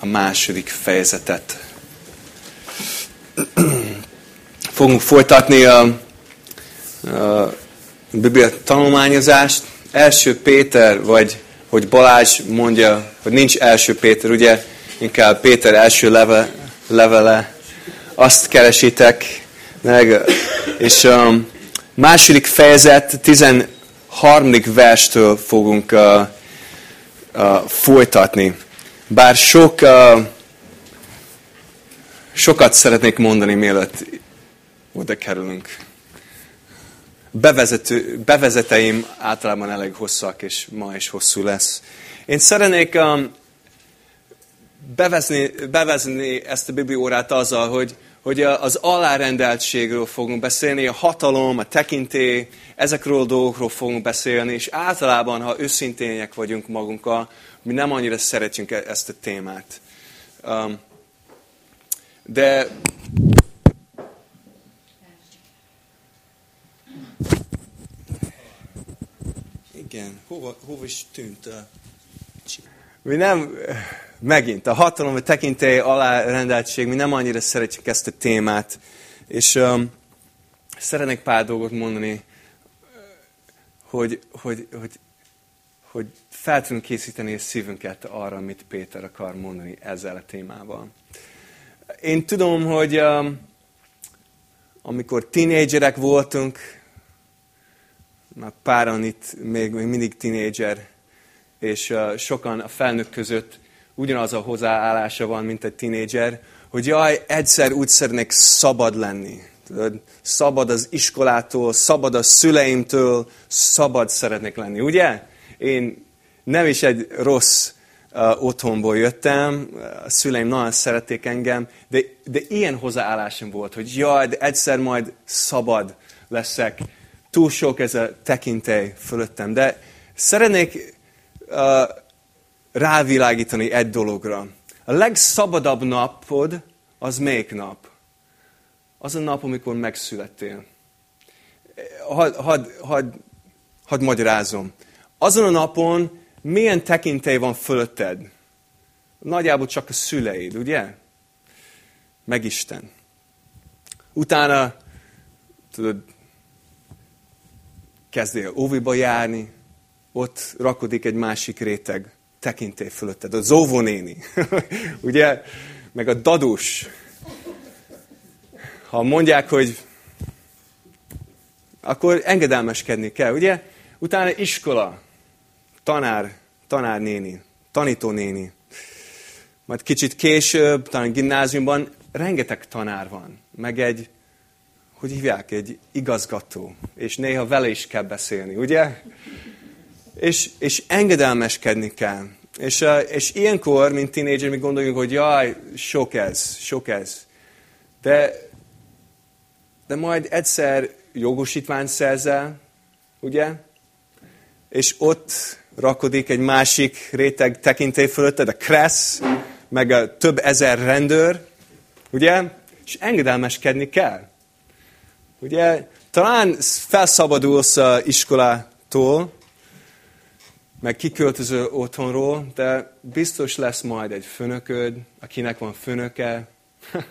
a második fejezetet. Fogunk folytatni a, a Biblia tanulmányozást. Első Péter, vagy hogy Balázs mondja, hogy nincs első Péter, ugye inkább Péter első leve, levele, azt keresitek meg, és a második fejezet 13. verstől fogunk uh, uh, folytatni. Bár sok, sokat szeretnék mondani, mielőtt oda kerülünk. Bevezető, bevezeteim általában elég hosszak, és ma is hosszú lesz. Én szeretnék bevezni, bevezni ezt a bibliórát azzal, hogy, hogy az alárendeltségről fogunk beszélni, a hatalom, a tekintély, ezekről a dolgokról fogunk beszélni, és általában, ha őszintények vagyunk magunkkal, mi nem annyira szeretjük e- ezt a témát. Um, de igen, hova, hova is tűnt a mi nem, megint, a hatalom, a tekintély, alárendeltség, mi nem annyira szeretjük ezt a témát. És um, szeretnék pár dolgot mondani, hogy, hogy, hogy, hogy fel tudunk készíteni a szívünket arra, amit Péter akar mondani ezzel a témával. Én tudom, hogy um, amikor tínédzserek voltunk, már páran itt még, még mindig tínédzser, és uh, sokan a felnőtt között ugyanaz a hozzáállása van, mint egy tínédzser, hogy jaj, egyszer úgy szeretnék szabad lenni. Tudod, szabad az iskolától, szabad a szüleimtől, szabad szeretnék lenni, ugye? Én nem is egy rossz uh, otthonból jöttem, a szüleim nagyon szerették engem, de, de ilyen hozzáállásom volt, hogy jaj, de egyszer majd szabad leszek. Túl sok ez a tekintély fölöttem. De szeretnék uh, rávilágítani egy dologra. A legszabadabb napod az melyik nap? Az a nap, amikor megszülettél. Hadd had, had, had magyarázom. Azon a napon milyen tekintély van fölötted? Nagyjából csak a szüleid, ugye? Meg Isten. Utána, tudod, kezdél óviba járni, ott rakodik egy másik réteg tekintély fölötted, a zóvonéni, ugye, meg a dadus. Ha mondják, hogy akkor engedelmeskedni kell, ugye? Utána iskola, tanár, tanárnéni, tanítónéni. Majd kicsit később, talán gimnáziumban rengeteg tanár van, meg egy, hogy hívják, egy igazgató, és néha vele is kell beszélni, ugye? És, és engedelmeskedni kell. És, és ilyenkor, mint tínédzser, mi gondoljunk, hogy jaj, sok ez, sok ez. De, de majd egyszer jogosítvány szerzel, ugye? És ott rakodik egy másik réteg tekintély fölötted, a kressz, meg a több ezer rendőr, ugye? És engedelmeskedni kell. Ugye? Talán felszabadulsz a iskolától, meg kiköltöző otthonról, de biztos lesz majd egy főnököd, akinek van főnöke,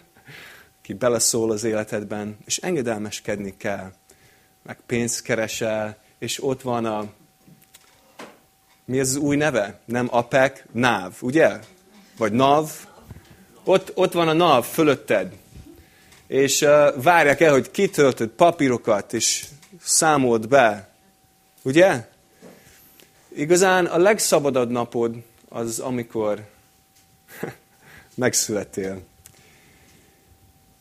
aki beleszól az életedben, és engedelmeskedni kell. Meg pénzt keresel, és ott van a... Mi ez az új neve? Nem APEC, NAV, ugye? Vagy NAV. Ott, ott van a NAV fölötted. És uh, várják el, hogy kitöltöd papírokat, és számold be. Ugye? Igazán a legszabadabb napod az, amikor megszülettél.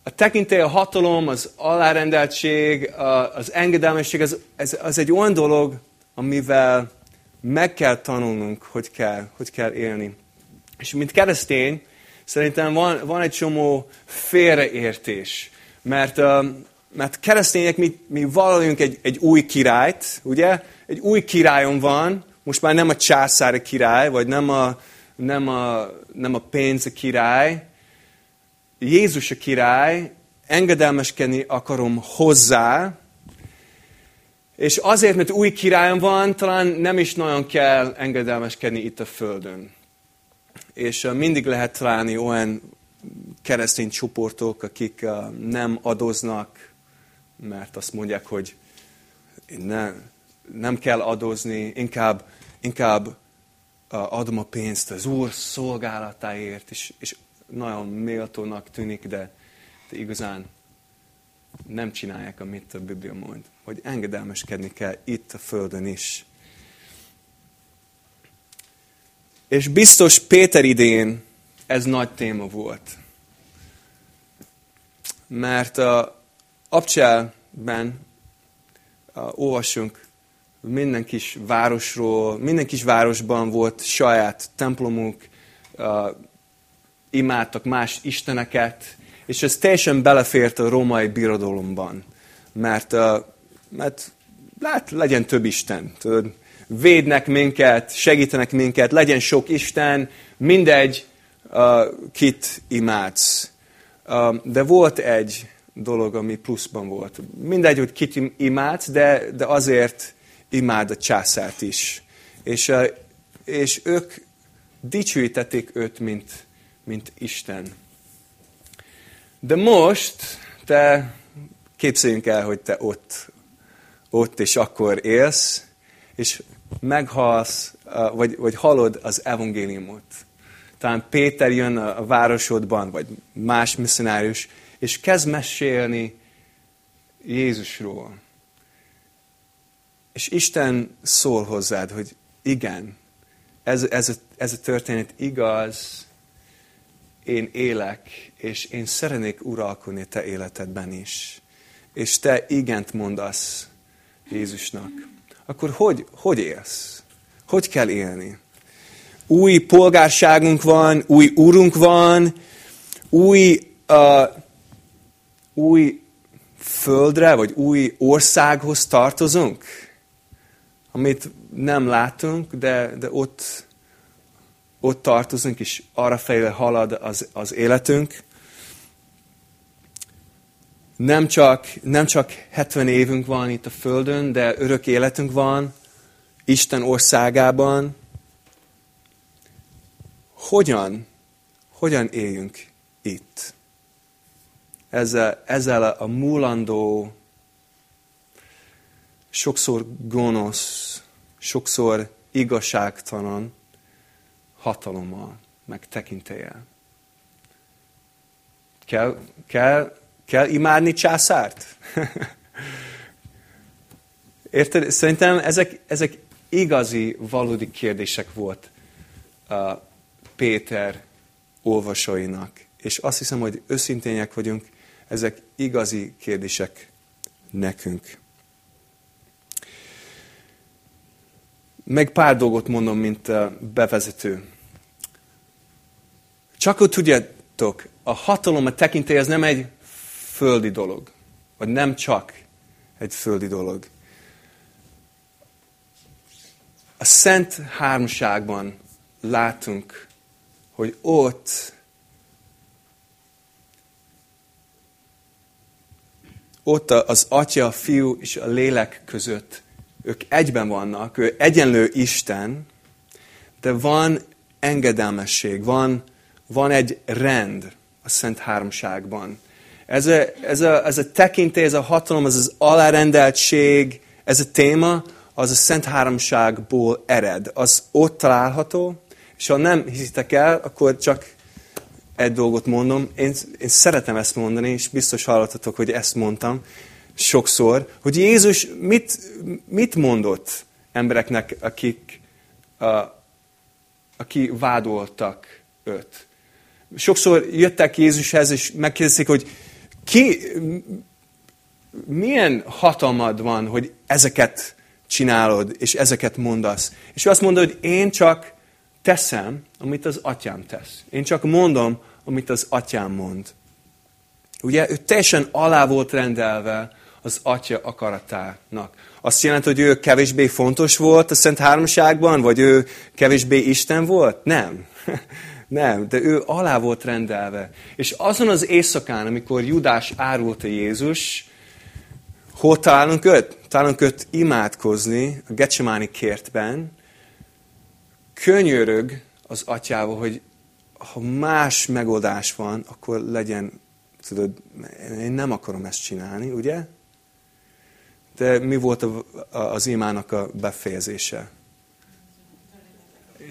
A tekintély, a hatalom, az alárendeltség, az engedelmesség, az, ez, az egy olyan dolog, amivel meg kell tanulnunk, hogy kell, hogy kell élni. És mint keresztény, szerintem van, van egy csomó félreértés. Mert, mert keresztények mi, mi valójunk egy, egy új királyt, ugye? Egy új királyom van, most már nem a császár király, vagy nem a, nem a, nem a pénz a király. Jézus a király, engedelmeskedni akarom hozzá, és azért, mert új királyom van, talán nem is nagyon kell engedelmeskedni itt a földön. És mindig lehet találni olyan keresztény csoportok, akik nem adoznak, mert azt mondják, hogy nem, nem kell adozni, inkább, inkább adom a pénzt az Úr szolgálatáért, és, és nagyon méltónak tűnik, de, de igazán nem csinálják, amit a Biblia mond. Hogy engedelmeskedni kell itt a Földön is. És biztos Péter idén ez nagy téma volt. Mert a Abcselben olvasunk minden kis városról, minden kis városban volt saját templomuk, imádtak más isteneket, és ez teljesen belefért a római birodalomban. Mert, mert lát, legyen több Isten. Tudod, védnek minket, segítenek minket, legyen sok Isten, mindegy, kit imádsz. De volt egy dolog, ami pluszban volt. Mindegy, hogy kit imádsz, de, de azért imád a császárt is. És, és ők dicsőítették őt, mint, mint Isten. De most te képzeljünk el, hogy te ott, ott és akkor élsz, és meghalsz, vagy, vagy hallod az evangéliumot. Talán Péter jön a városodban, vagy más misszionárius, és kezd mesélni Jézusról. És Isten szól hozzád, hogy igen, ez, ez, a, ez a történet igaz, én élek, és én szeretnék uralkodni te életedben is. És te igent mondasz Jézusnak. Akkor hogy, hogy élsz? Hogy kell élni? Új polgárságunk van, új úrunk van, új, uh, új földre, vagy új országhoz tartozunk, amit nem látunk, de, de ott, ott tartozunk, és arra fejle halad az, az életünk. Nem csak, nem csak 70 évünk van itt a Földön, de örök életünk van Isten országában. Hogyan, hogyan éljünk itt? Ezzel, ezzel a múlandó, sokszor gonosz, sokszor igazságtalan, hatalommal, meg tekintéllyel. Kell, kell, kell imádni császárt? Érted? Szerintem ezek, ezek igazi, valódi kérdések volt a Péter olvasóinak. És azt hiszem, hogy őszintények vagyunk, ezek igazi kérdések nekünk. Meg pár dolgot mondom, mint bevezető. Csak hogy tudjátok, a hatalom, a tekintély ez nem egy földi dolog. Vagy nem csak egy földi dolog. A Szent Háromságban látunk, hogy ott ott az Atya, a Fiú és a Lélek között ők egyben vannak, ő egyenlő Isten, de van engedelmesség, van van egy rend a Szent Háromságban. Ez a, ez a, ez a tekintély, ez a hatalom, ez az alárendeltség, ez a téma, az a Szent Háromságból ered. Az ott található, és ha nem hiszitek el, akkor csak egy dolgot mondom. Én, én szeretem ezt mondani, és biztos hallottatok, hogy ezt mondtam sokszor, hogy Jézus mit, mit mondott embereknek, akik, a, aki vádoltak őt sokszor jöttek Jézushez, és megkérdezték, hogy ki, milyen hatalmad van, hogy ezeket csinálod, és ezeket mondasz. És ő azt mondta, hogy én csak teszem, amit az atyám tesz. Én csak mondom, amit az atyám mond. Ugye ő teljesen alá volt rendelve az atya akaratának. Azt jelenti, hogy ő kevésbé fontos volt a Szent Háromságban, vagy ő kevésbé Isten volt? Nem. Nem, de ő alá volt rendelve. És azon az éjszakán, amikor Judás árulta Jézus, hol találunk őt? Találunk őt imádkozni a Gecsemáni kértben, könyörög az atyával, hogy ha más megoldás van, akkor legyen, tudod, én nem akarom ezt csinálni, ugye? De mi volt az imának a befejezése?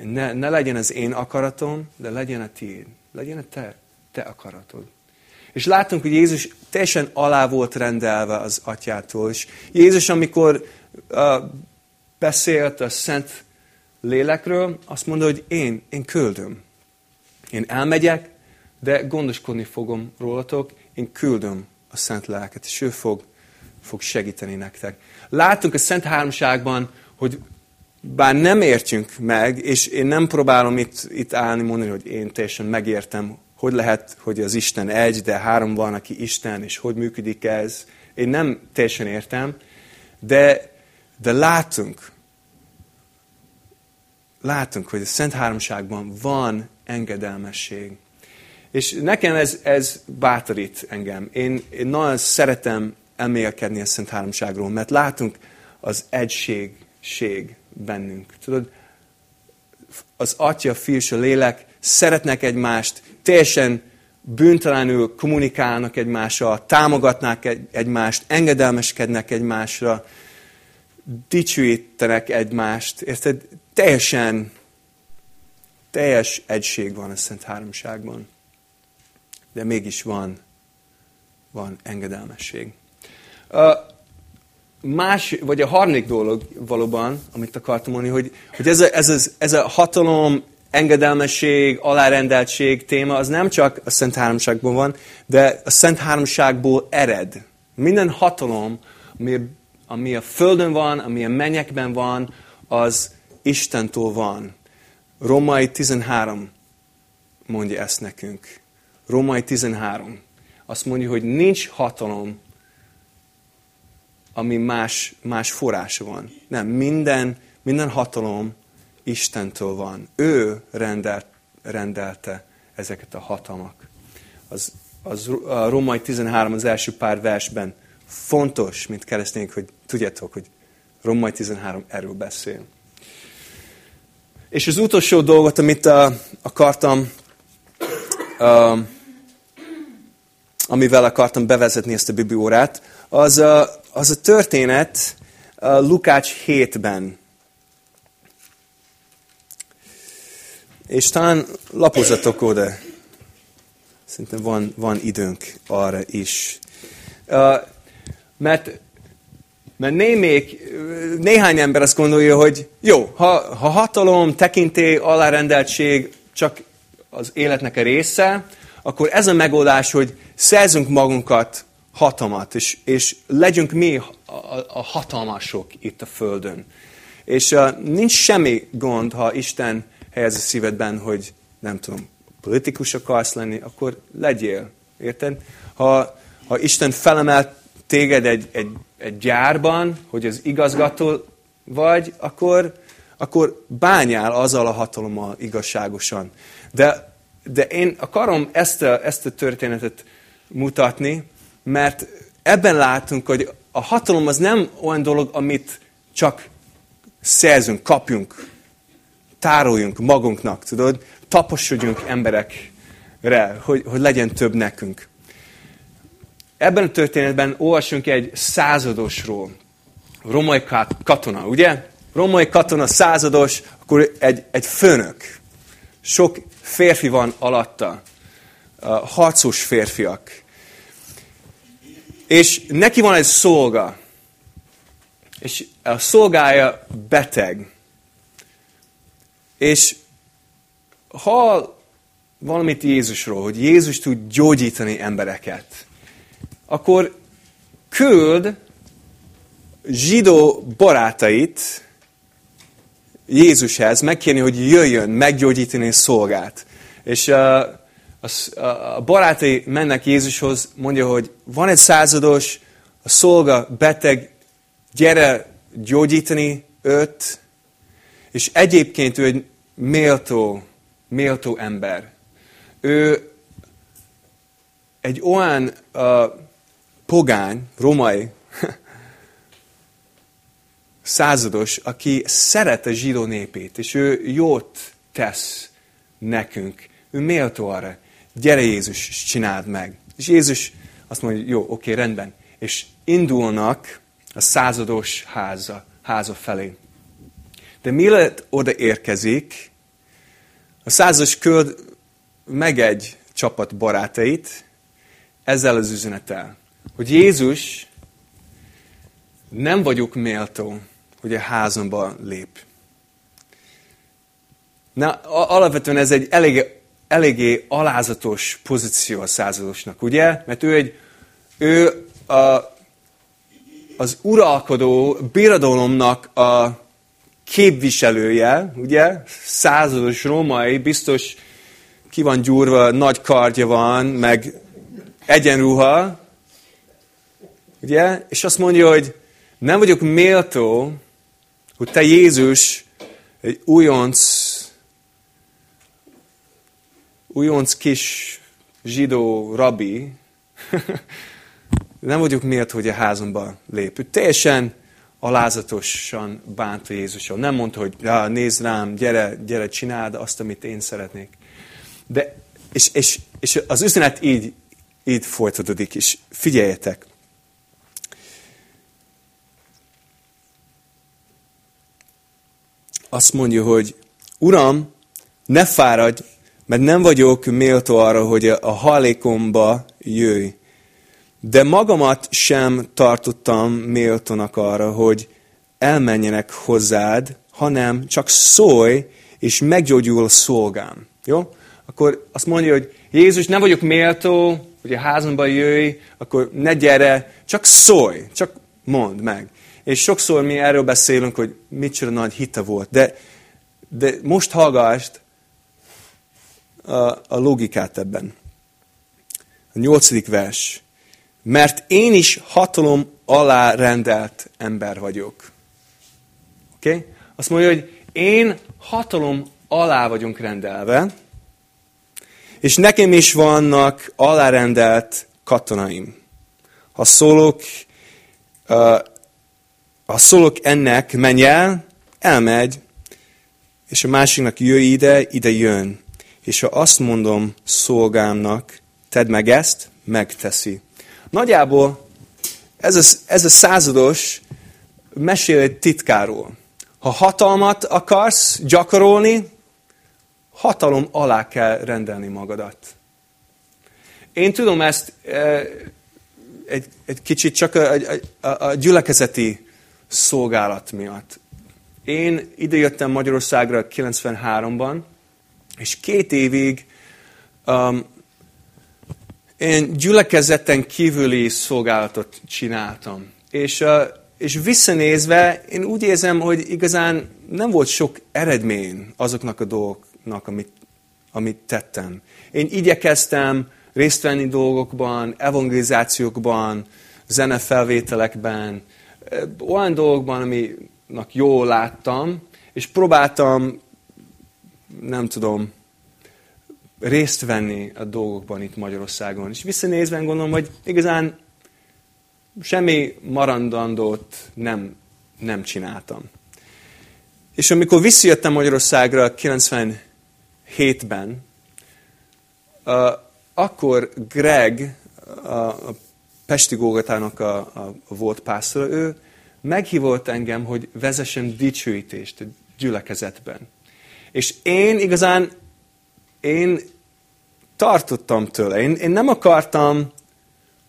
Ne, ne legyen az én akaratom, de legyen a tiéd. Legyen a te, te akaratod. És látunk, hogy Jézus teljesen alá volt rendelve az atyától. És Jézus, amikor uh, beszélt a Szent Lélekről, azt mondta, hogy én, én küldöm. Én elmegyek, de gondoskodni fogom rólatok, én küldöm a Szent Lelket, és ő fog, fog segíteni nektek. Látunk a Szent Háromságban, hogy bár nem értjünk meg, és én nem próbálom itt, itt állni, mondani, hogy én teljesen megértem, hogy lehet, hogy az Isten egy, de három van, aki Isten, és hogy működik ez. Én nem teljesen értem, de, de látunk, látunk, hogy a Szent Háromságban van engedelmesség. És nekem ez, ez bátorít engem. Én, én nagyon szeretem emélkedni a Szent Háromságról, mert látunk az egység bennünk. Tudod, az Atya, Fiú és a Lélek szeretnek egymást, teljesen bűntelenül kommunikálnak egymással, támogatnák egy, egymást, engedelmeskednek egymásra, dicsőítenek egymást. Érted? Teljesen, teljes egység van a Szent Háromságban. De mégis van, van engedelmesség. Más, vagy a harmadik dolog valóban, amit akartam mondani, hogy, hogy ez, a, ez, a, ez a hatalom, engedelmesség, alárendeltség téma, az nem csak a Szent Háromságban van, de a Szent Háromságból ered. Minden hatalom, ami, ami a Földön van, ami a mennyekben van, az Istentől van. Római 13 mondja ezt nekünk. Római 13. Azt mondja, hogy nincs hatalom, ami más, más forrása van. Nem, minden, minden hatalom Istentől van. Ő rendelt, rendelte ezeket a hatalmak. Az, az a Római 13 az első pár versben fontos, mint keresztények, hogy tudjátok, hogy Római 13 erről beszél. És az utolsó dolgot, amit uh, akartam, amivel akartam bevezetni ezt a bibliórát, az, az a történet Lukács 7-ben. És talán lapozatok oda. Szerintem van, van időnk arra is. Mert mert némék, néhány ember azt gondolja, hogy jó, ha, ha hatalom, tekintély, alárendeltség csak az életnek a része, akkor ez a megoldás, hogy szerzünk magunkat hatalmat, és, és legyünk mi a, a, a hatalmasok itt a Földön. És uh, nincs semmi gond, ha Isten helyez a szívedben, hogy nem tudom, politikus akarsz lenni, akkor legyél. Érted? Ha, ha Isten felemelt téged egy, egy, egy gyárban, hogy az igazgató vagy, akkor, akkor bányál azzal a hatalommal igazságosan. De, de én akarom ezt a, ezt a történetet mutatni, mert ebben látunk, hogy a hatalom az nem olyan dolog, amit csak szerzünk, kapjunk, tároljunk magunknak, tudod? Taposodjunk emberekre, hogy, hogy legyen több nekünk. Ebben a történetben olvasunk egy századosról. Romai katona, ugye? Romai katona százados, akkor egy, egy főnök. Sok férfi van alatta. Harcos férfiak. És neki van egy szolga. És a szolgája beteg. És hall valamit Jézusról, hogy Jézus tud gyógyítani embereket akkor küld zsidó barátait Jézushez, megkérni, hogy jöjjön meggyógyítani szolgát. És a, a, a barátai mennek Jézushoz, mondja, hogy van egy százados, a szolga beteg, gyere gyógyítani őt, és egyébként ő egy méltó, méltó ember. Ő egy olyan uh, pogány, romai százados, aki szeret a zsidó népét, és ő jót tesz nekünk. ő méltó arra. Gyere Jézus, csináld meg. És Jézus azt mondja, jó, oké, rendben. És indulnak a százados háza, háza felé. De mielőtt oda érkezik, a százados köld meg egy csapat barátait ezzel az üzenettel, hogy Jézus nem vagyok méltó, hogy a házamba lép. Na, alapvetően ez egy eléggé, eléggé alázatos pozíció a századosnak, ugye? Mert ő, egy, ő a, az uralkodó birodalomnak a képviselője, ugye? Százados római, biztos ki van gyúrva, nagy kardja van, meg egyenruha, ugye? És azt mondja, hogy nem vagyok méltó, hogy te Jézus egy újonc, újonc kis zsidó rabbi, nem vagyok méltó, hogy a házamba lép. Ő teljesen alázatosan bánta Jézussal. Nem mondta, hogy ja, nézd rám, gyere, gyere, csináld azt, amit én szeretnék. De, és, és, és az üzenet így, így folytatódik, és figyeljetek. Azt mondja, hogy Uram, ne fáradj, mert nem vagyok méltó arra, hogy a hallékomba jöjj. De magamat sem tartottam méltónak arra, hogy elmenjenek hozzád, hanem csak szólj, és meggyógyul a szolgám. Jó? Akkor azt mondja, hogy Jézus, nem vagyok méltó, hogy a házamba jöjj, akkor ne gyere, csak szólj, csak mondd meg. És sokszor mi erről beszélünk, hogy micsoda nagy hite volt. De, de most hallgassd a, a logikát ebben. A nyolcadik vers mert én is hatalom alá rendelt ember vagyok. Oké? Okay? Azt mondja, hogy én hatalom alá vagyunk rendelve, és nekem is vannak alárendelt katonaim. Ha szólok, uh, ha szólok ennek, menj el, elmegy, és a másiknak jöjj ide, ide jön. És ha azt mondom szolgámnak, tedd meg ezt, megteszi. Nagyjából ez a, ez a százados mesél egy titkáról. Ha hatalmat akarsz gyakorolni, hatalom alá kell rendelni magadat. Én tudom ezt e, egy, egy kicsit csak a, a, a gyülekezeti szolgálat miatt. Én idejöttem Magyarországra 93-ban, és két évig um, én gyülekezeten kívüli szolgálatot csináltam. És, és visszanézve, én úgy érzem, hogy igazán nem volt sok eredmény azoknak a dolgoknak, amit, amit tettem. Én igyekeztem részt venni dolgokban, evangelizációkban, zenefelvételekben, olyan dolgokban, aminek jól láttam, és próbáltam, nem tudom, részt venni a dolgokban itt Magyarországon. És visszanézve gondolom, hogy igazán semmi marandandót nem, nem csináltam. És amikor visszajöttem Magyarországra 97-ben, uh, akkor Greg, a, Pesti Gógatának a, a, volt pásztora, ő meghívott engem, hogy vezessem dicsőítést a gyülekezetben. És én igazán én tartottam tőle. Én, én nem akartam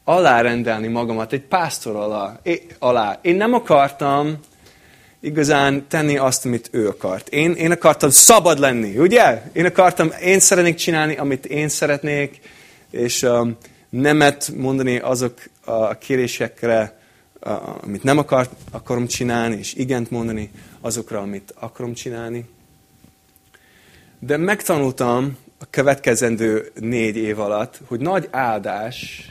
alárendelni magamat egy pásztor alá, alá. Én nem akartam igazán tenni azt, amit ő akart. Én, én akartam szabad lenni, ugye? Én akartam, én szeretnék csinálni, amit én szeretnék, és um, nemet mondani azok a kérésekre, uh, amit nem akar, akarom csinálni, és igent mondani azokra, amit akarom csinálni. De megtanultam a következendő négy év alatt, hogy nagy áldás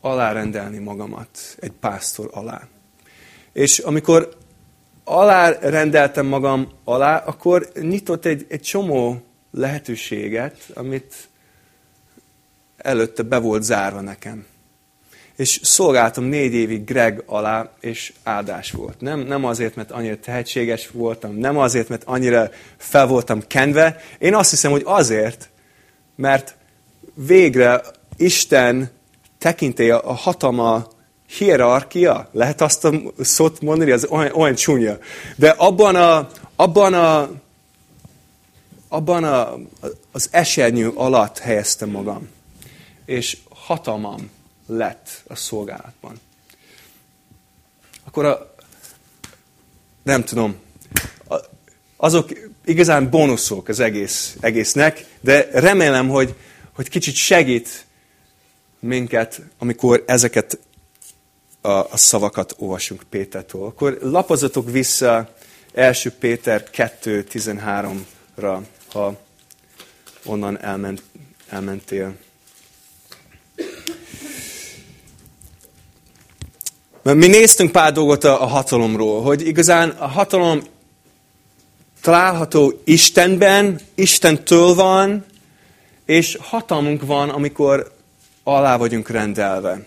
alárendelni magamat egy pásztor alá. És amikor alárendeltem magam alá, akkor nyitott egy, egy csomó lehetőséget, amit előtte be volt zárva nekem és szolgáltam négy évig Greg alá, és áldás volt. Nem, nem azért, mert annyira tehetséges voltam, nem azért, mert annyira fel voltam kenve. Én azt hiszem, hogy azért, mert végre Isten tekintélye a hatalma hierarchia, lehet azt a szót mondani, az olyan, olyan csúnya. De abban a, abban a, abban a, az esernyő alatt helyeztem magam. És hatalmam lett a szolgálatban. Akkor a, nem tudom, azok igazán bónuszok az egész, egésznek, de remélem, hogy, hogy kicsit segít minket, amikor ezeket a, a szavakat olvasunk Pétertől. Akkor lapozatok vissza 1 Péter 2.13-ra, ha onnan elment, elmentél. Mert mi néztünk pár dolgot a, a hatalomról, hogy igazán a hatalom található Istenben, Istentől van, és hatalmunk van, amikor alá vagyunk rendelve.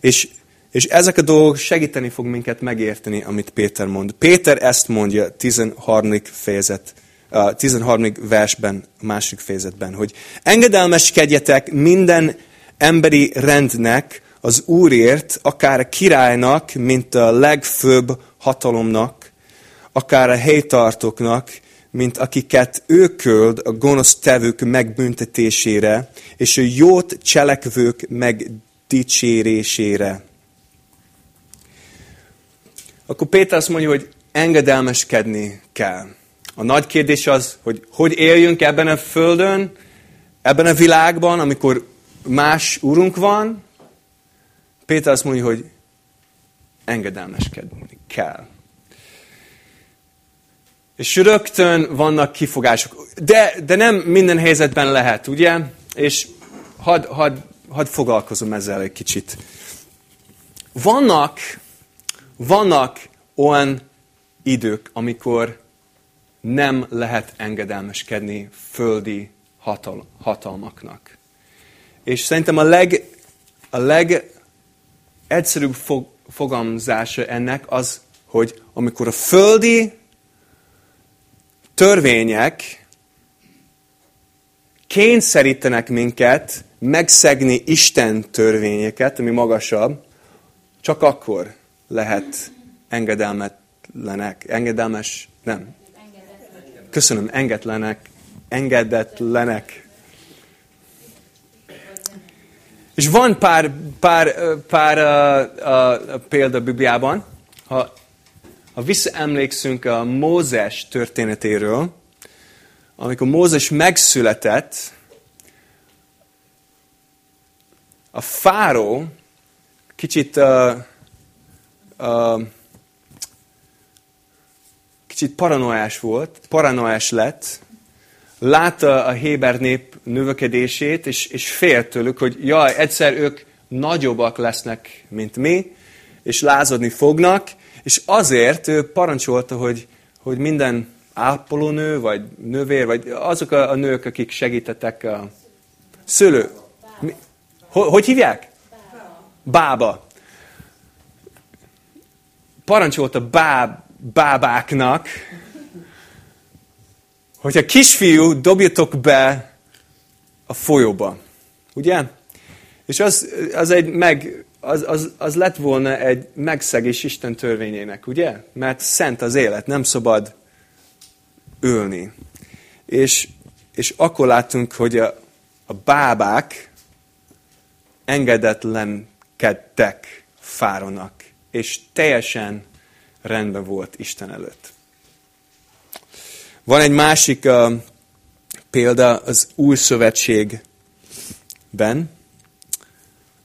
És, és ezek a dolgok segíteni fog minket megérteni, amit Péter mond. Péter ezt mondja 13. fejezet, a 13. versben, a másik fejezetben, hogy engedelmeskedjetek minden emberi rendnek az Úrért, akár a királynak, mint a legfőbb hatalomnak, akár a helytartóknak, mint akiket ő köld a gonosz tevők megbüntetésére, és a jót cselekvők megdicsérésére. Akkor Péter azt mondja, hogy engedelmeskedni kell. A nagy kérdés az, hogy hogy éljünk ebben a földön, ebben a világban, amikor más úrunk van. Péter azt mondja, hogy engedelmeskedni kell. És rögtön vannak kifogások. De, de nem minden helyzetben lehet, ugye? És hadd had, had foglalkozom ezzel egy kicsit. Vannak, vannak olyan idők, amikor nem lehet engedelmeskedni földi hatal, hatalmaknak. És szerintem a, leg, a legegyszerűbb fog, fogalmazása ennek az, hogy amikor a földi törvények kényszerítenek minket megszegni Isten törvényeket, ami magasabb, csak akkor lehet engedelmetlenek, engedelmes, nem. Köszönöm, engedlenek, engedetlenek. És van pár, pár, pár uh, uh, példa a Bibliában. Ha ha visszaemlékszünk a Mózes történetéről, amikor Mózes megszületett, a fáró kicsit, uh, uh, kicsit paranoiás volt, paranoiás lett, látta a Héber nép növekedését, és, és félt tőlük, hogy jaj, egyszer ők nagyobbak lesznek, mint mi, és lázadni fognak, és azért ő parancsolta, hogy, hogy minden ápolónő, vagy nővér, vagy azok a, a nők, akik segítettek a szülő. Mi, hogy hívják? Bába. Parancsolta báb, bábáknak, hogyha kisfiú, dobjatok be a folyóba. Ugye? És az, az egy meg, az, az, az lett volna egy megszegés Isten törvényének, ugye? Mert szent az élet, nem szabad ölni. És, és akkor láttunk, hogy a, a bábák engedetlenkedtek Fáronak, és teljesen rendben volt Isten előtt. Van egy másik uh, példa az Új Szövetségben,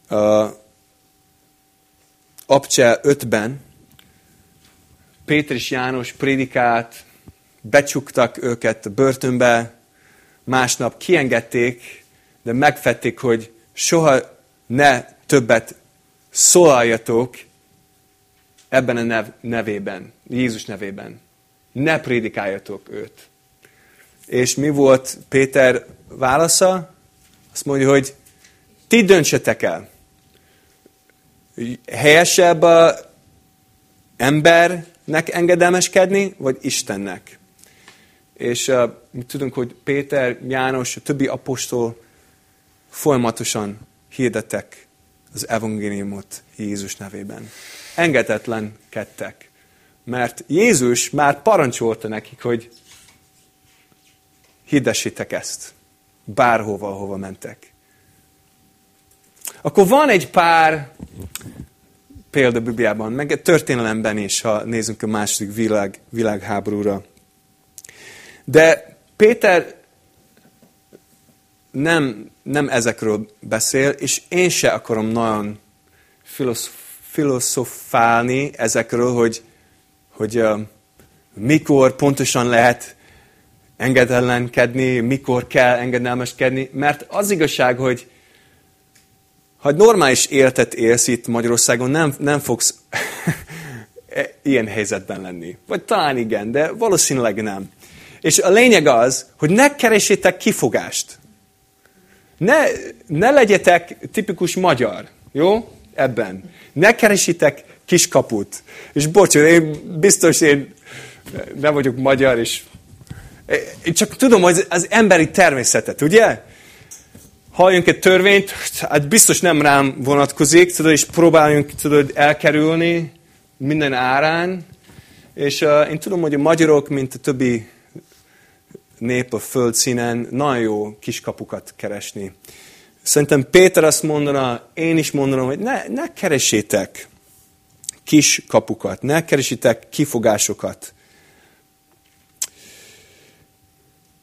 uh, Abcse 5-ben Péter és János prédikált, becsuktak őket a börtönbe, másnap kiengedték, de megfették, hogy soha ne többet szólaljatok ebben a nev, nevében, Jézus nevében. Ne prédikáljatok őt. És mi volt Péter válasza? Azt mondja, hogy ti döntsetek el helyesebb a embernek engedelmeskedni, vagy Istennek? És uh, mi tudunk, hogy Péter, János, a többi apostol folyamatosan hirdettek az evangéliumot Jézus nevében. Engedetlen kettek. Mert Jézus már parancsolta nekik, hogy hirdessétek ezt. Bárhova, ahova mentek. Akkor van egy pár példa Bibliában, meg történelemben is, ha nézzünk a második világ, világháborúra. De Péter nem, nem ezekről beszél, és én se akarom nagyon filozofálni ezekről, hogy, hogy mikor pontosan lehet engedellenkedni, mikor kell engedelmeskedni, mert az igazság, hogy ha egy normális életet élsz itt Magyarországon, nem, nem fogsz ilyen helyzetben lenni. Vagy talán igen, de valószínűleg nem. És a lényeg az, hogy ne keresétek kifogást. Ne, ne legyetek tipikus magyar, jó? Ebben. Ne keresitek kiskaput. És bocs, én biztos én nem vagyok magyar, és én csak tudom, hogy az emberi természetet, ugye? halljunk egy törvényt, hát biztos nem rám vonatkozik, tudod, és próbáljunk tudod, elkerülni minden árán. És uh, én tudom, hogy a magyarok, mint a többi nép a földszínen, nagyon jó kiskapukat keresni. Szerintem Péter azt mondana, én is mondanom, hogy ne, ne keresétek kis kapukat, ne keresétek kifogásokat.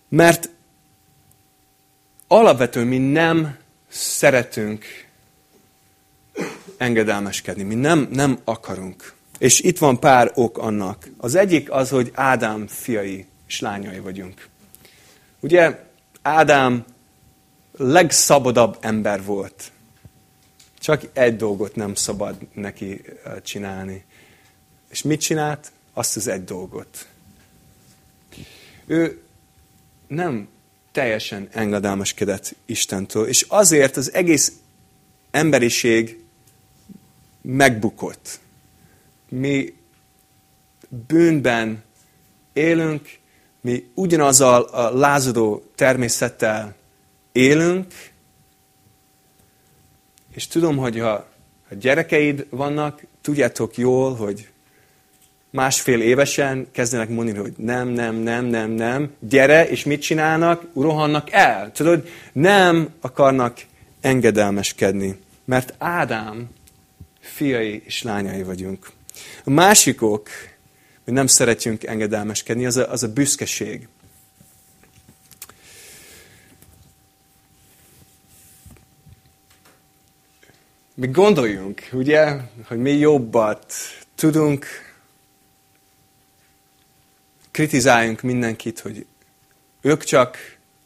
Mert alapvetően mi nem szeretünk engedelmeskedni, mi nem, nem akarunk. És itt van pár ok annak. Az egyik az, hogy Ádám fiai és lányai vagyunk. Ugye Ádám legszabadabb ember volt. Csak egy dolgot nem szabad neki csinálni. És mit csinált? Azt az egy dolgot. Ő nem teljesen engedelmeskedett Istentől. És azért az egész emberiség megbukott. Mi bűnben élünk, mi ugyanazzal a lázadó természettel élünk, és tudom, hogy ha, ha gyerekeid vannak, tudjátok jól, hogy másfél évesen kezdenek mondani, hogy nem, nem, nem, nem, nem, gyere, és mit csinálnak? Rohannak el. Tudod, nem akarnak engedelmeskedni, mert Ádám fiai és lányai vagyunk. A másik ok, hogy nem szeretjünk engedelmeskedni, az a, az a büszkeség. Mi gondoljunk, ugye, hogy mi jobbat tudunk, kritizáljunk mindenkit, hogy ők csak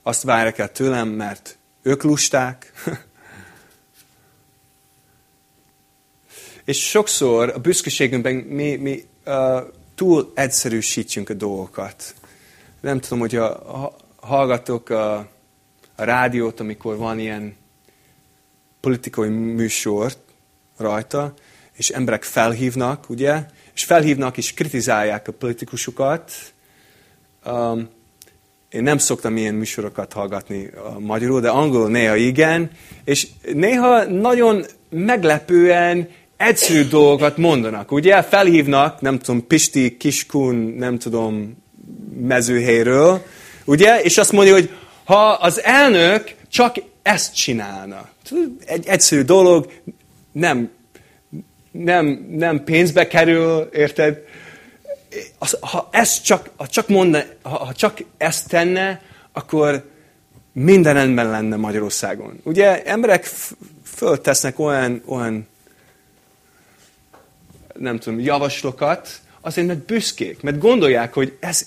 azt várják el tőlem, mert ők lusták. És sokszor a büszkeségünkben mi, mi uh, túl egyszerűsítjünk a dolgokat. Nem tudom, hogy a, a, hallgatok a, a rádiót, amikor van ilyen politikai műsor rajta, és emberek felhívnak, ugye? És felhívnak és kritizálják a politikusokat, Um, én nem szoktam ilyen műsorokat hallgatni a magyarul, de angolul néha igen, és néha nagyon meglepően egyszerű dolgokat mondanak. Ugye felhívnak, nem tudom, Pisti, Kiskun, nem tudom, mezőhelyről, ugye, és azt mondja, hogy ha az elnök csak ezt csinálna. Egy egyszerű dolog, nem, nem, nem pénzbe kerül, érted? ha ezt csak, ha csak, mondna, ha csak ezt tenne, akkor minden rendben lenne Magyarországon. Ugye emberek föltesznek olyan, olyan nem tudom, javaslokat, azért, mert büszkék, mert gondolják, hogy ez,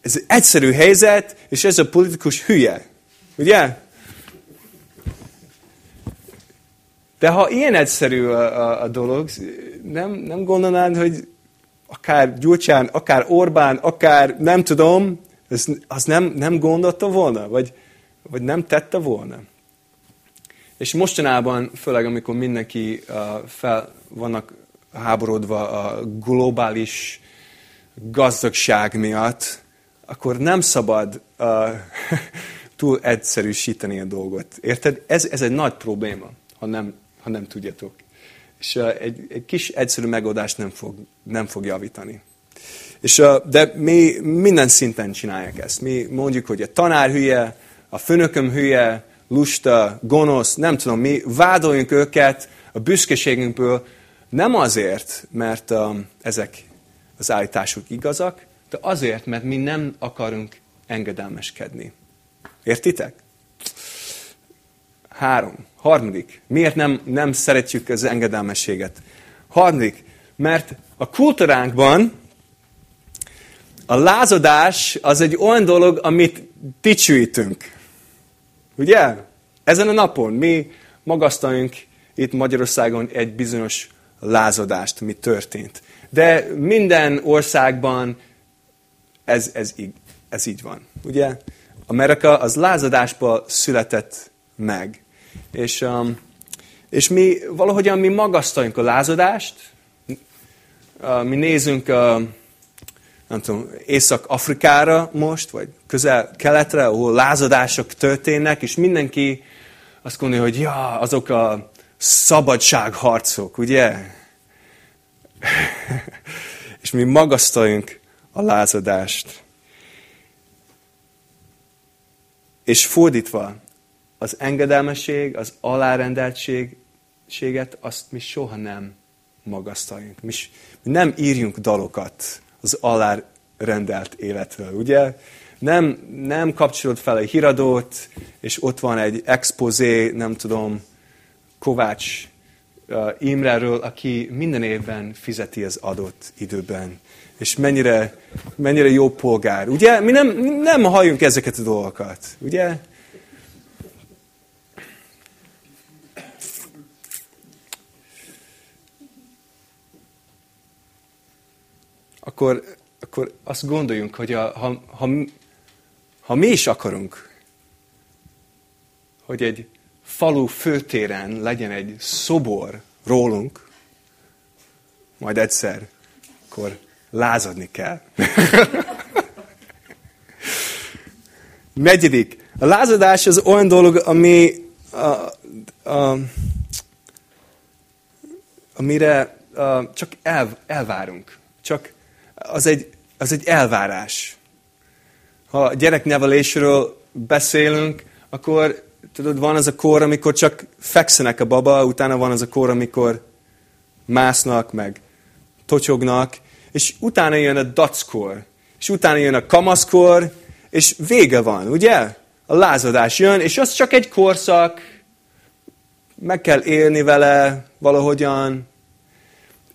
ez egyszerű helyzet, és ez a politikus hülye. Ugye? De ha ilyen egyszerű a, a, a dolog, nem, nem gondolnád, hogy akár Gyurcsán, akár Orbán, akár nem tudom, ez, az nem, nem gondolta volna, vagy, vagy nem tette volna. És mostanában, főleg amikor mindenki uh, fel vannak háborodva a globális gazdagság miatt, akkor nem szabad uh, túl egyszerűsíteni a dolgot. Érted? Ez, ez egy nagy probléma, ha nem, ha nem tudjátok. És egy, egy kis egyszerű megoldást nem fog, nem fog javítani. És, de mi minden szinten csinálják ezt. Mi mondjuk, hogy a tanár hülye, a főnököm hülye, lusta, gonosz, nem tudom, mi vádoljunk őket a büszkeségünkből, nem azért, mert um, ezek az állítások igazak, de azért, mert mi nem akarunk engedelmeskedni. Értitek? Három. Harmadik. Miért nem, nem szeretjük az engedelmességet? Harmadik. Mert a kultúránkban a lázadás az egy olyan dolog, amit dicsőítünk. Ugye? Ezen a napon mi magasztaljunk itt Magyarországon egy bizonyos lázadást, mi történt. De minden országban ez, ez, ez így van. Ugye? Amerika az lázadásba született meg. És, um, és mi valahogyan mi magasztaljunk a lázadást, uh, mi nézünk uh, nem tudom, Észak-Afrikára most, vagy közel-keletre, ahol lázadások történnek, és mindenki azt mondja, hogy ja, azok a szabadságharcok, ugye? és mi magasztaljunk a lázadást. És fordítva, az engedelmesség, az alárendeltséget, azt mi soha nem magasztaljunk. Mi, mi nem írjunk dalokat az alárendelt életről, ugye? Nem, nem kapcsolod fel a híradót, és ott van egy expozé, nem tudom, Kovács Imreről, aki minden évben fizeti az adott időben. És mennyire, mennyire jó polgár. Ugye? Mi nem, nem halljunk ezeket a dolgokat. Ugye? Akkor, akkor azt gondoljunk, hogy a, ha, ha, ha mi is akarunk, hogy egy falu főtéren legyen egy szobor rólunk, majd egyszer, akkor lázadni kell. Negyedik. A lázadás az olyan dolog, ami, a, a, amire a, csak el, elvárunk. Csak az egy, az egy elvárás. Ha gyereknevelésről beszélünk, akkor tudod, van az a kor, amikor csak fekszenek a baba, utána van az a kor, amikor másznak, meg tocsognak, és utána jön a dackor, és utána jön a kamaszkor, és vége van, ugye? A lázadás jön, és az csak egy korszak, meg kell élni vele valahogyan,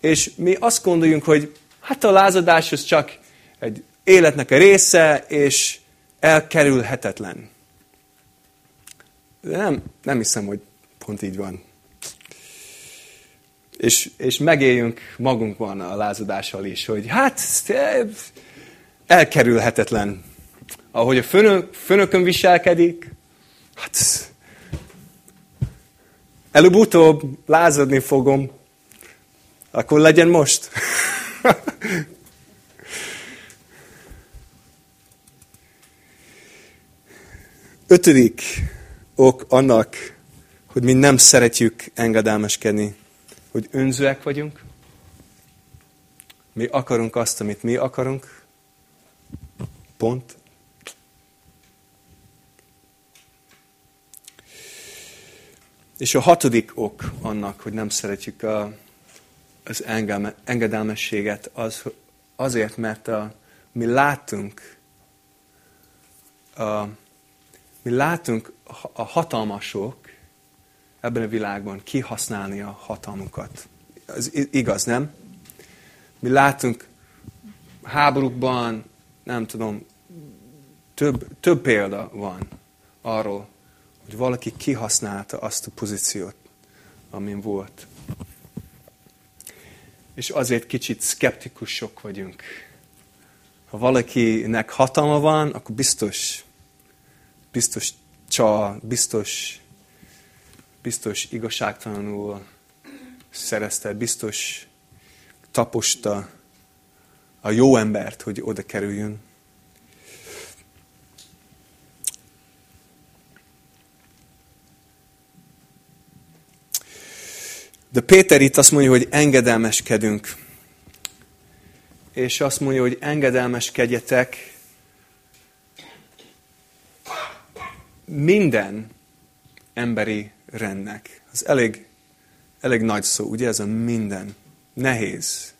és mi azt gondoljunk, hogy Hát a lázadás az csak egy életnek a része, és elkerülhetetlen. De nem, nem hiszem, hogy pont így van. És, és megéljünk magunkban a lázadással is, hogy hát elkerülhetetlen. Ahogy a főnök, főnökön viselkedik, hát előbb-utóbb lázadni fogom, akkor legyen most. Ötödik ok annak, hogy mi nem szeretjük engedelmeskedni, hogy önzőek vagyunk. Mi akarunk azt, amit mi akarunk. Pont. És a hatodik ok annak, hogy nem szeretjük a az engedelmességet az, azért, mert a, mi látunk, a, mi látunk a hatalmasok ebben a világban kihasználni a hatalmukat. Ez igaz, nem? Mi látunk háborúkban, nem tudom, több, több példa van arról, hogy valaki kihasználta azt a pozíciót, amin volt és azért kicsit szkeptikusok vagyunk. Ha valakinek hatalma van, akkor biztos, biztos csa, biztos, biztos igazságtalanul szerezte, biztos taposta a jó embert, hogy oda kerüljön. De Péter itt azt mondja, hogy engedelmeskedünk. És azt mondja, hogy engedelmeskedjetek minden emberi rendnek. Ez elég, elég nagy szó, ugye ez a minden. Nehéz.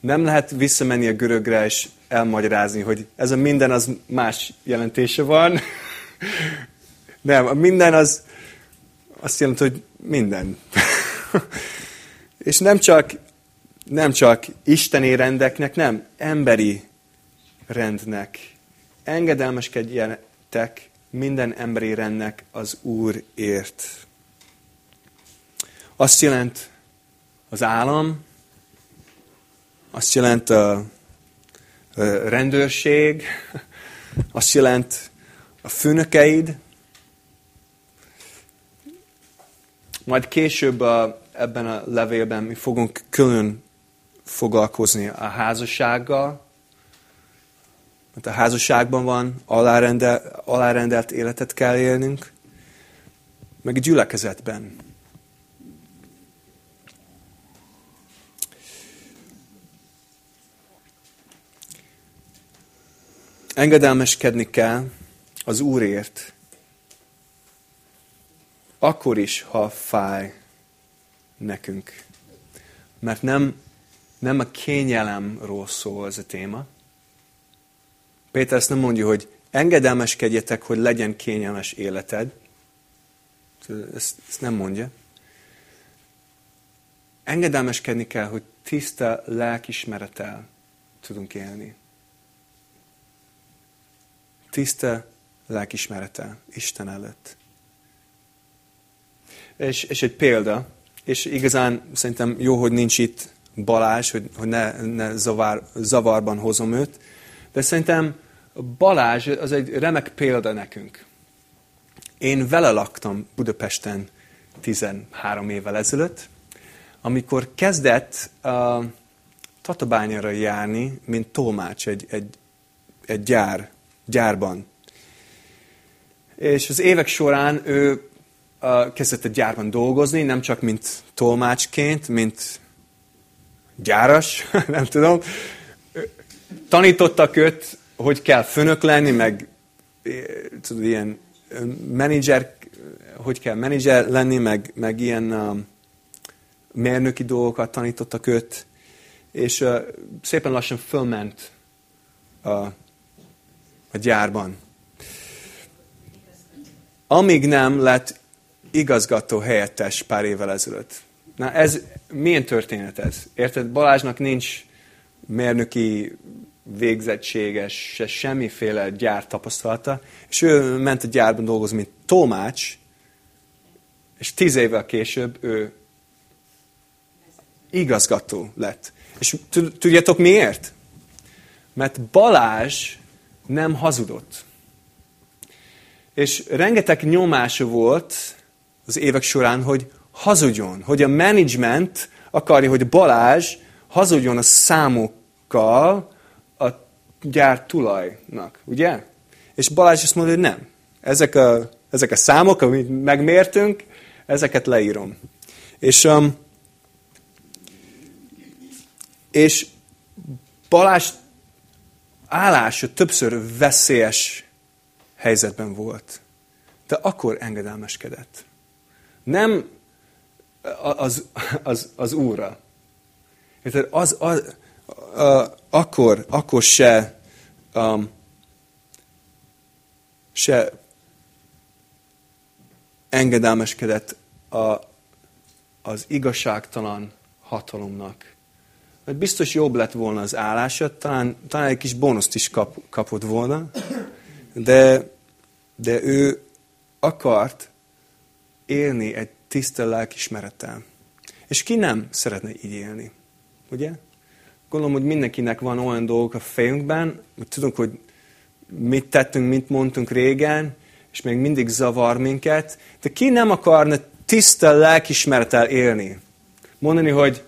Nem lehet visszamenni a görögre és elmagyarázni, hogy ez a minden az más jelentése van. Nem, a minden az azt jelenti, hogy minden. és nem csak, nem csak isteni rendeknek, nem, emberi rendnek. Engedelmeskedjetek minden emberi rendnek az Úrért. Azt jelent az állam, azt jelent a, rendőrség, azt jelent a főnökeid, majd később a, ebben a levélben mi fogunk külön foglalkozni a házassággal, mert a házasságban van, alárendel, alárendelt életet kell élnünk, meg a gyülekezetben. Engedelmeskedni kell az Úrért, akkor is, ha fáj nekünk. Mert nem, nem a kényelemről szól ez a téma. Péter ezt nem mondja, hogy engedelmeskedjetek, hogy legyen kényelmes életed. Ezt, ezt nem mondja. Engedelmeskedni kell, hogy tiszta lelkismerettel tudunk élni tiszta lelkismerete Isten előtt. És, és egy példa, és igazán szerintem jó, hogy nincs itt Balázs, hogy, hogy ne, ne zavar, zavarban hozom őt, de szerintem Balázs az egy remek példa nekünk. Én vele laktam Budapesten 13 évvel ezelőtt, amikor kezdett uh, Tatabányára járni, mint tolmács egy, egy, egy gyár gyárban. És az évek során ő kezdett a gyárban dolgozni, nem csak mint tolmácsként, mint gyáras, nem tudom. Tanítottak őt, hogy kell főnök lenni, meg tudod, ilyen menedzser, hogy kell menedzser lenni, meg, meg ilyen uh, mérnöki dolgokat tanítottak őt, és uh, szépen lassan fölment uh, a gyárban. Amíg nem lett igazgató helyettes pár évvel ezelőtt. Na ez, milyen történet ez? Érted? Balázsnak nincs mérnöki végzettséges, se semmiféle gyár tapasztalata, és ő ment a gyárban dolgozni, mint tolmács, és tíz évvel később ő igazgató lett. És tudjátok miért? Mert Balázs nem hazudott. És rengeteg nyomása volt az évek során, hogy hazudjon, hogy a management akarja, hogy Balázs hazudjon a számokkal a gyár tulajnak, ugye? És Balázs azt mondja, hogy nem. Ezek a, ezek a számok, amit megmértünk, ezeket leírom. És, um, és Balázs állása többször veszélyes helyzetben volt. De akkor engedelmeskedett. Nem az, az, az úrra. Érted? Az, az, az, akkor, akkor se, um, se engedelmeskedett a, az igazságtalan hatalomnak mert biztos jobb lett volna az állása, talán, talán egy kis bónuszt is kap, kapott volna, de, de ő akart élni egy tiszta lelkismerettel. És ki nem szeretne így élni? Ugye? Gondolom, hogy mindenkinek van olyan dolgok a fejünkben, hogy tudunk, hogy mit tettünk, mit mondtunk régen, és még mindig zavar minket, de ki nem akarna tiszta lelkismerettel élni? Mondani, hogy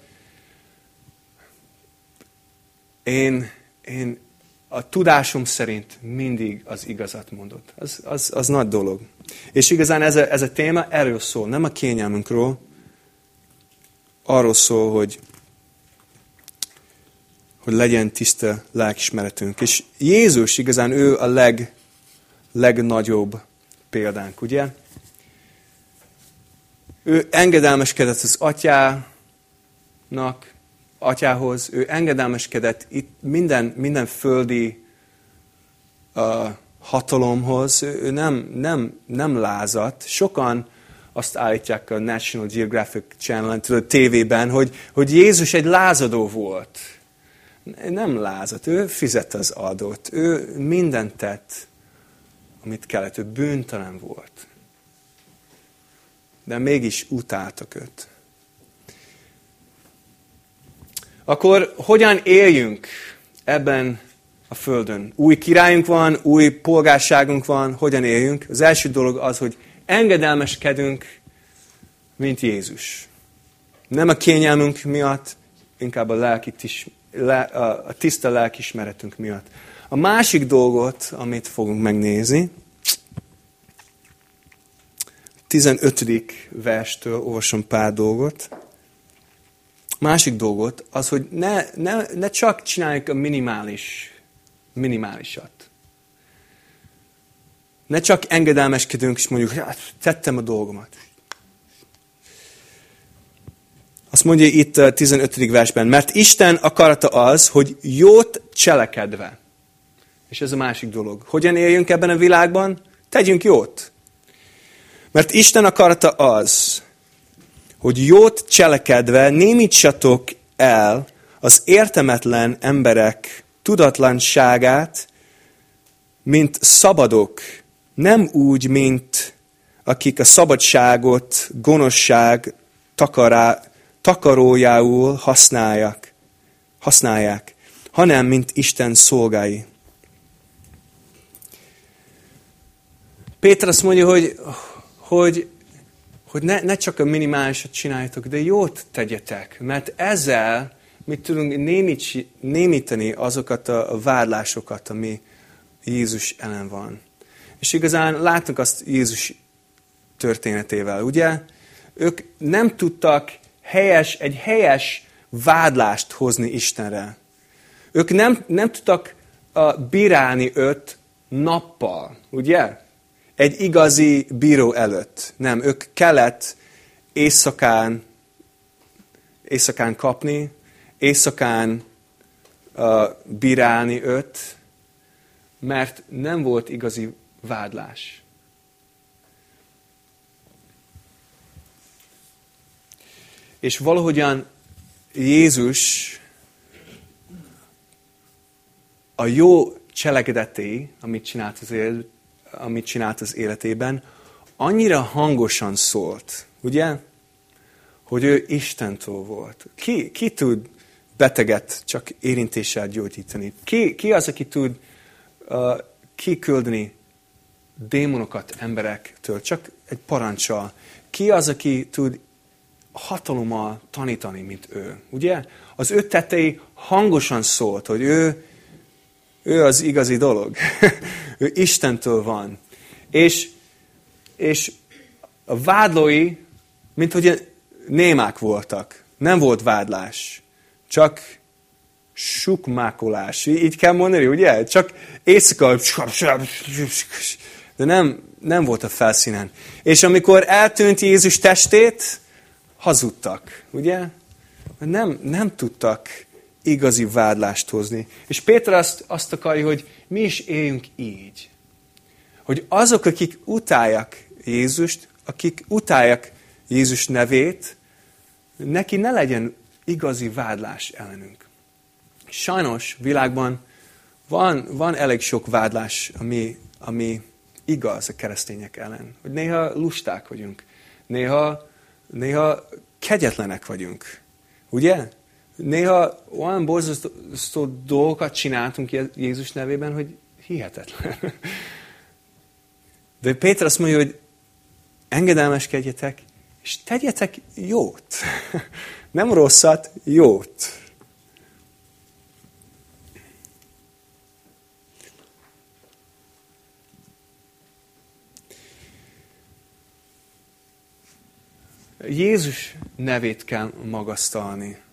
én, én a tudásom szerint mindig az igazat mondott. Az, az, az nagy dolog. És igazán ez a, ez a téma erről szól, nem a kényelmünkről, arról szól, hogy, hogy legyen tiszta lelkismeretünk. És Jézus igazán ő a leg, legnagyobb példánk, ugye? Ő engedelmeskedett az atyának, atyához, ő engedelmeskedett itt minden, minden földi uh, hatalomhoz, ő nem, nem, nem lázadt. Sokan azt állítják a National Geographic Channel, a tévében, hogy, hogy Jézus egy lázadó volt. Nem lázadt, ő fizette az adót, ő mindent tett, amit kellett, ő bűntelen volt. De mégis utáltak őt. Akkor hogyan éljünk ebben a Földön? Új királyunk van, új polgárságunk van, hogyan éljünk? Az első dolog az, hogy engedelmeskedünk, mint Jézus. Nem a kényelmünk miatt, inkább a, lelki tis, le, a tiszta lelkismeretünk miatt. A másik dolgot, amit fogunk megnézni, 15. verstől olvasom pár dolgot. Másik dolgot az, hogy ne, ne, ne csak csináljuk a minimális, minimálisat. Ne csak engedelmeskedünk, és mondjuk, hát tettem a dolgomat. Azt mondja itt a 15. versben, mert Isten akarata az, hogy jót cselekedve. És ez a másik dolog. Hogyan éljünk ebben a világban? Tegyünk jót. Mert Isten akarata az, hogy jót cselekedve némítsatok el az értemetlen emberek tudatlanságát, mint szabadok, nem úgy, mint akik a szabadságot gonoszság takará, takarójául használják, használják, hanem mint Isten szolgái. Péter azt mondja, hogy, hogy, hogy ne, ne csak a minimálisat csináljátok, de jót tegyetek, mert ezzel mi tudunk némítani azokat a vádlásokat, ami Jézus ellen van. És igazán látnak azt Jézus történetével, ugye? Ők nem tudtak helyes, egy helyes vádlást hozni Istenre. Ők nem, nem tudtak uh, bírálni őt nappal, ugye? Egy igazi bíró előtt. Nem, ők kellett éjszakán, éjszakán kapni, éjszakán uh, bírálni őt, mert nem volt igazi vádlás. És valahogyan Jézus a jó cselekedeté, amit csinált az, élet, amit csinált az életében, annyira hangosan szólt, ugye? Hogy ő Istentől volt. Ki, ki tud beteget csak érintéssel gyógyítani? Ki, ki az, aki tud uh, kiküldeni démonokat emberektől, csak egy parancsal. Ki az, aki tud hatalommal tanítani, mint ő? Ugye? Az ő tettei hangosan szólt, hogy ő, ő az igazi dolog. ő Istentől van. És, és a vádlói, mint hogy némák voltak. Nem volt vádlás. Csak sukmákolás. Így kell mondani, ugye? Csak éjszaka de nem, nem volt a felszínen. És amikor eltűnt Jézus testét, hazudtak, ugye? Nem, nem tudtak igazi vádlást hozni. És Péter azt, azt akarja, hogy mi is éljünk így. Hogy azok, akik utálják Jézust, akik utálják Jézus nevét, neki ne legyen igazi vádlás ellenünk. Sajnos világban van, van elég sok vádlás, ami, ami igaz a keresztények ellen. Hogy néha lusták vagyunk. Néha, néha kegyetlenek vagyunk. Ugye? Néha olyan borzasztó dolgokat csináltunk Jézus nevében, hogy hihetetlen. De Péter azt mondja, hogy engedelmeskedjetek, és tegyetek jót. Nem rosszat, jót. Jézus nevét kell magasztalni.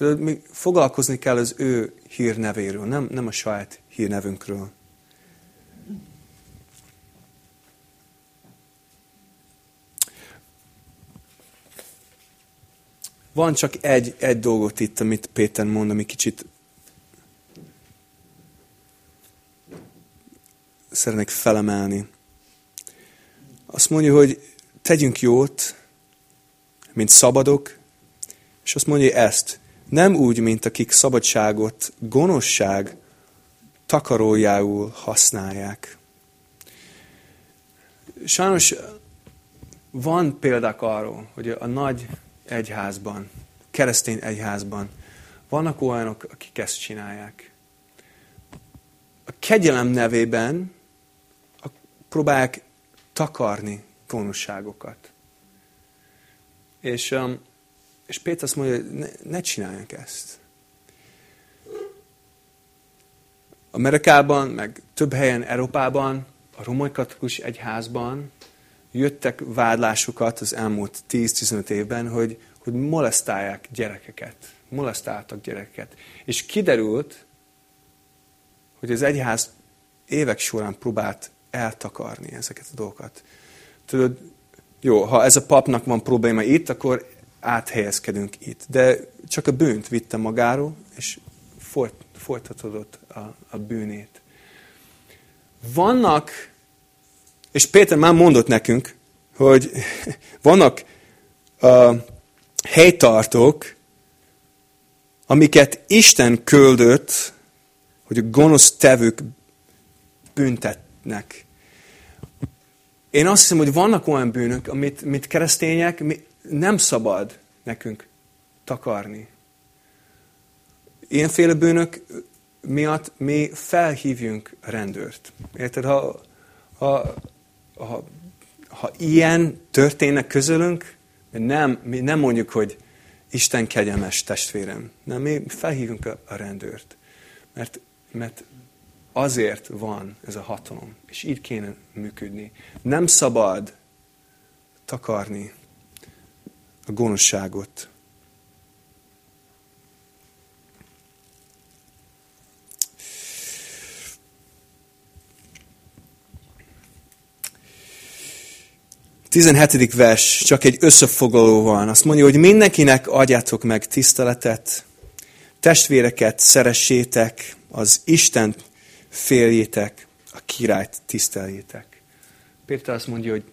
Tudod, mi foglalkozni kell az ő hírnevéről, nem, nem a saját hírnevünkről. Van csak egy, egy dolgot itt, amit Péter mond, ami kicsit szeretnék felemelni. Azt mondja, hogy tegyünk jót, mint szabadok, és azt mondja ezt, nem úgy, mint akik szabadságot gonoszság takarójául használják. Sajnos van példák arról, hogy a nagy egyházban, keresztény egyházban vannak olyanok, akik ezt csinálják. A kegyelem nevében próbálják takarni gonoszságokat. És, um, és Péter azt mondja, ne, ne csinálják ezt. Amerikában, meg több helyen Európában, a romai katolikus egyházban jöttek vádlásokat az elmúlt 10-15 évben, hogy, hogy molesztálják gyerekeket. Molesztáltak gyerekeket. És kiderült, hogy az egyház évek során próbált eltakarni ezeket a dolgokat. Tudod, jó, ha ez a papnak van probléma itt, akkor áthelyezkedünk itt. De csak a bűnt vitte magáról, és folyt, folytatódott a, a bűnét. Vannak, és Péter már mondott nekünk, hogy vannak uh, helytartók, amiket Isten küldött, hogy a gonosz tevők büntetnek. Én azt hiszem, hogy vannak olyan bűnök, amit, amit keresztények nem szabad nekünk takarni. Ilyenféle bűnök miatt mi felhívjunk rendőrt. Érted? Ha, ha, ha, ha ilyen történnek közülünk, nem, mi nem mondjuk, hogy Isten kegyemes testvérem. Nem, mi felhívunk a, a rendőrt. Mert, mert azért van ez a hatalom, és így kéne működni. Nem szabad takarni a gonoszságot. Tizenhetedik vers, csak egy összefoglaló van. Azt mondja, hogy mindenkinek adjátok meg tiszteletet, testvéreket szeressétek, az Isten féljétek, a királyt tiszteljétek. Péter azt mondja, hogy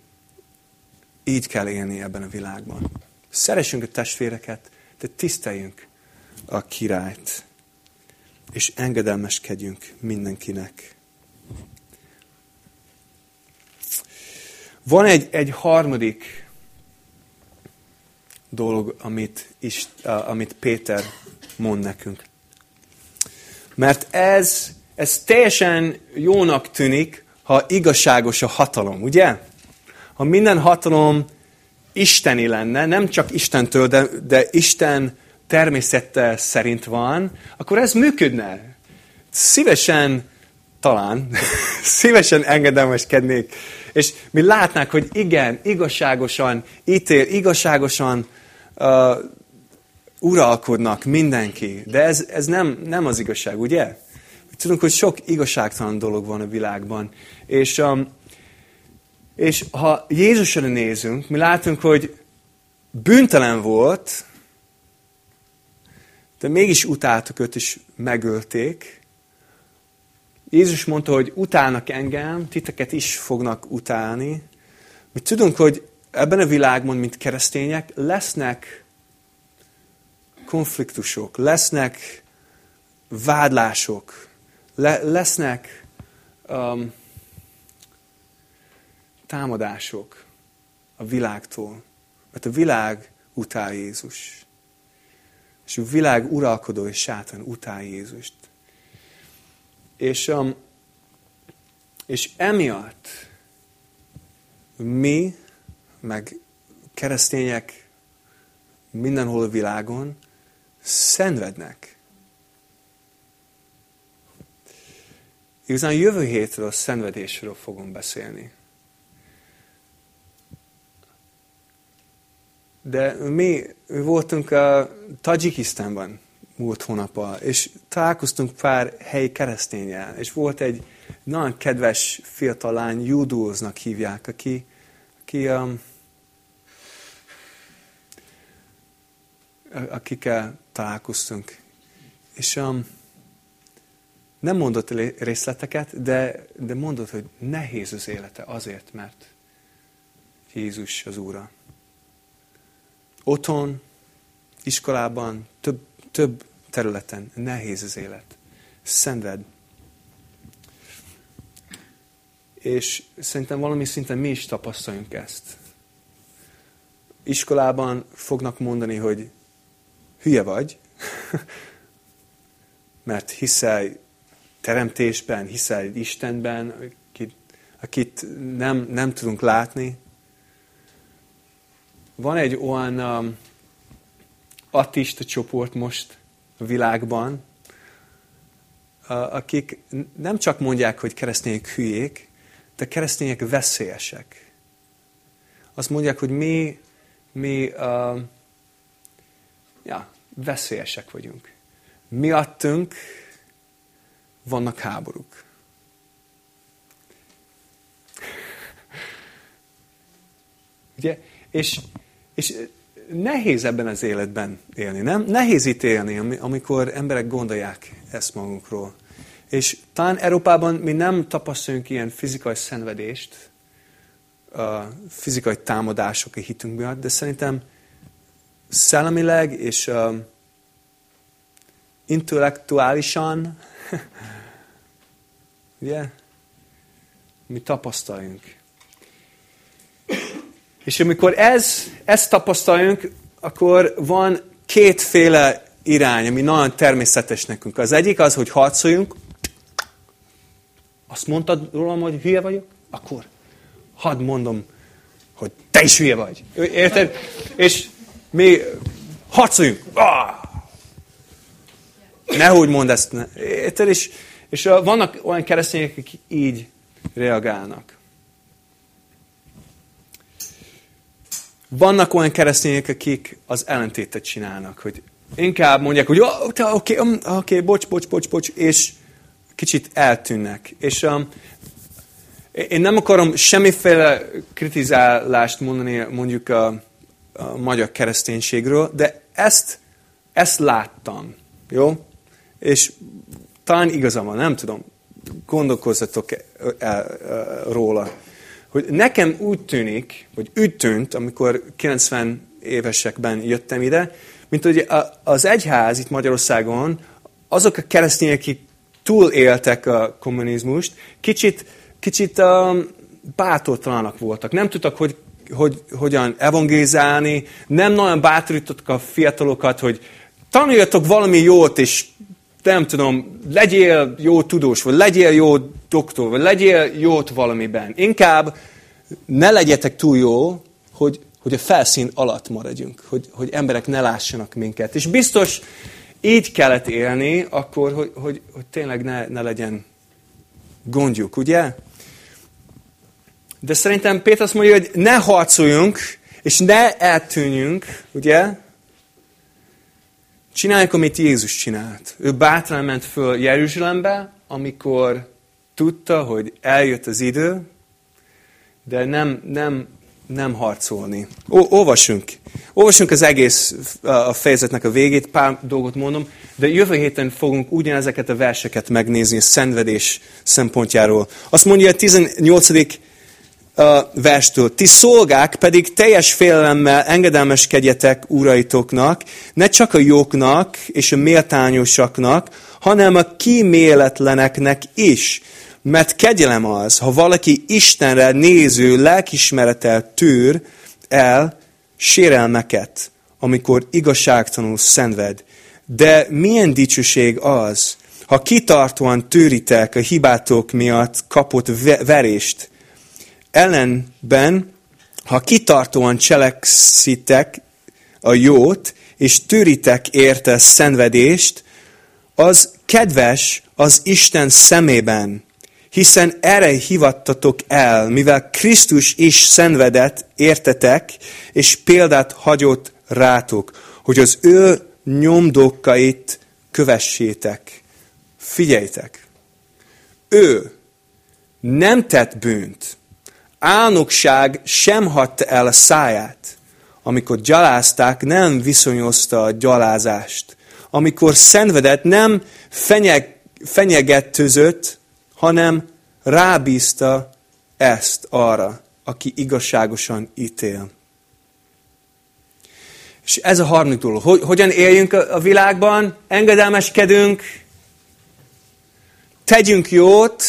így kell élni ebben a világban. Szeressünk a testvéreket, de tiszteljünk a királyt, és engedelmeskedjünk mindenkinek. Van egy, egy harmadik dolog, amit, is, amit Péter mond nekünk. Mert ez ez teljesen jónak tűnik, ha igazságos a hatalom, ugye? Ha minden hatalom isteni lenne, nem csak Istentől, de, de Isten természete szerint van, akkor ez működne. Szívesen, talán, szívesen engedelmeskednék. És mi látnánk, hogy igen, igazságosan ítél, igazságosan uh, uralkodnak mindenki. De ez, ez nem, nem az igazság, ugye? Tudunk, hogy sok igazságtalan dolog van a világban. És, um, és ha Jézusra nézünk, mi látunk, hogy bűntelen volt, de mégis utáltak őt, és megölték. Jézus mondta, hogy utálnak engem, titeket is fognak utálni. Mi tudunk, hogy ebben a világban, mint keresztények, lesznek konfliktusok, lesznek vádlások, le, lesznek um, támadások a világtól, mert a világ utál Jézus. És a világ uralkodó és sátán utál Jézust. És, um, és emiatt mi, meg keresztények mindenhol a világon szenvednek Igazán jövő hétről a szenvedésről fogom beszélni. De mi voltunk a Tajikisztánban múlt hónapban, és találkoztunk pár helyi keresztényel, és volt egy nagyon kedves fiatal lány, Judóznak hívják, aki, aki um, akikkel találkoztunk. És um, nem mondott részleteket, de, de mondott, hogy nehéz az élete azért, mert Jézus az Úra. Otthon, iskolában, több, több területen nehéz az élet. Szenved. És szerintem valami szinten mi is tapasztaljunk ezt. Iskolában fognak mondani, hogy hülye vagy, mert hiszel teremtésben, hiszel Istenben, akit, nem, nem tudunk látni. Van egy olyan um, atista csoport most a világban, akik nem csak mondják, hogy keresztények hülyék, de keresztények veszélyesek. Azt mondják, hogy mi, mi uh, ja, veszélyesek vagyunk. Miattunk vannak háborúk. Ugye? És, és nehéz ebben az életben élni, nem? Nehéz itt élni, amikor emberek gondolják ezt magunkról. És talán Európában mi nem tapasztalunk ilyen fizikai szenvedést, fizikai támadások a hitünk miatt, de szerintem szellemileg és intellektuálisan, ugye, mi tapasztaljunk. És amikor ez, ezt tapasztaljunk, akkor van kétféle irány, ami nagyon természetes nekünk. Az egyik az, hogy harcoljunk. Azt mondtad rólam, hogy hülye vagyok? Akkor hadd mondom, hogy te is hülye vagy. Érted? És mi harcoljunk. Ah! Nehogy mondd ezt. Érted? És, és vannak olyan keresztények, akik így reagálnak. Vannak olyan keresztények, akik az ellentétet csinálnak, hogy inkább mondják, hogy oké, oh, oké, okay, okay, bocs, bocs, bocs, bocs, és kicsit eltűnnek. És um, én nem akarom semmiféle kritizálást mondani mondjuk a, a magyar kereszténységről, de ezt, ezt láttam. Jó? És talán igazam van, nem tudom. Gondolkozzatok el, róla. Hogy nekem úgy tűnik, vagy úgy tűnt, amikor 90 évesekben jöttem ide, mint hogy az egyház itt Magyarországon, azok a keresztények, akik túléltek a kommunizmust, kicsit, kicsit um, bátortalanak voltak. Nem tudtak, hogy hogy hogyan evangélizálni, nem nagyon bátorítottak a fiatalokat, hogy tanuljatok valami jót, és nem tudom, legyél jó tudós, vagy legyél jó doktor, vagy legyél jót valamiben. Inkább ne legyetek túl jó, hogy, hogy a felszín alatt maradjunk, hogy, hogy emberek ne lássanak minket. És biztos így kellett élni, akkor, hogy, hogy, hogy tényleg ne, ne legyen gondjuk, ugye? De szerintem Péter azt mondja, hogy ne harcoljunk, és ne eltűnjünk, ugye? Csináljuk, amit Jézus csinált. Ő bátran ment föl Jeruzsálembe, amikor tudta, hogy eljött az idő, de nem, nem, nem harcolni. Ó, olvasunk. Olvasunk az egész a fejezetnek a végét, pár dolgot mondom, de jövő héten fogunk ugyanezeket a verseket megnézni a szenvedés szempontjáról. Azt mondja a 18 verstől. Ti szolgák pedig teljes félelemmel engedelmeskedjetek úraitoknak, ne csak a jóknak és a méltányosaknak, hanem a kíméletleneknek is. Mert kegyelem az, ha valaki Istenre néző lelkismeretel tűr el sérelmeket, amikor igazságtanul szenved. De milyen dicsőség az, ha kitartóan tűritek a hibátok miatt kapott verést, ellenben, ha kitartóan cselekszitek a jót, és tűritek érte szenvedést, az kedves az Isten szemében, hiszen erre hivattatok el, mivel Krisztus is szenvedett, értetek, és példát hagyott rátok, hogy az ő nyomdokkait kövessétek. Figyeljetek! Ő nem tett bűnt. Álnokság sem hatta el a száját. Amikor gyalázták, nem viszonyozta a gyalázást. Amikor szenvedett, nem fenyeg, fenyegetőzött, hanem rábízta ezt arra, aki igazságosan ítél. És ez a harmadik dolog. Hogyan éljünk a világban? Engedelmeskedünk, tegyünk jót,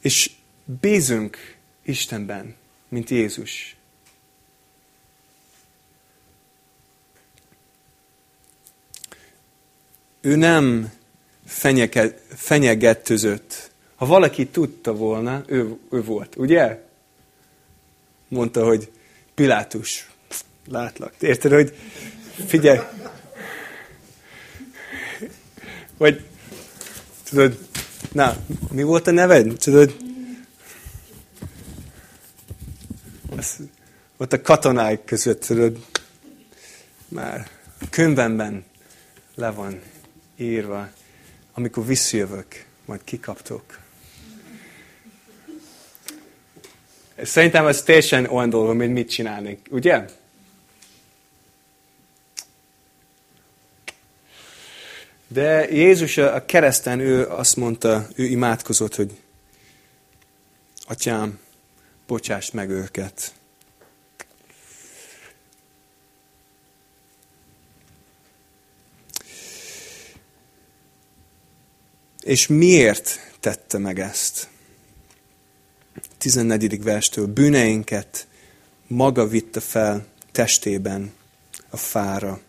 és bízunk Istenben, mint Jézus. Ő nem fenyegetőzött. Ha valaki tudta volna, ő, ő volt, ugye? Mondta, hogy Pilátus, látlak. Érted, hogy figyelj, vagy tudod, na, mi volt a neved? Tudod, az, ott a katonák között, tudod, már könyvemben le van írva, amikor visszajövök, majd kikaptok. Szerintem ez teljesen olyan dolog, mint mit csinálnék, ugye? De Jézus a kereszten, ő azt mondta, ő imádkozott, hogy Atyám, bocsáss meg őket. És miért tette meg ezt? 14. verstől bűneinket maga vitte fel testében a fára,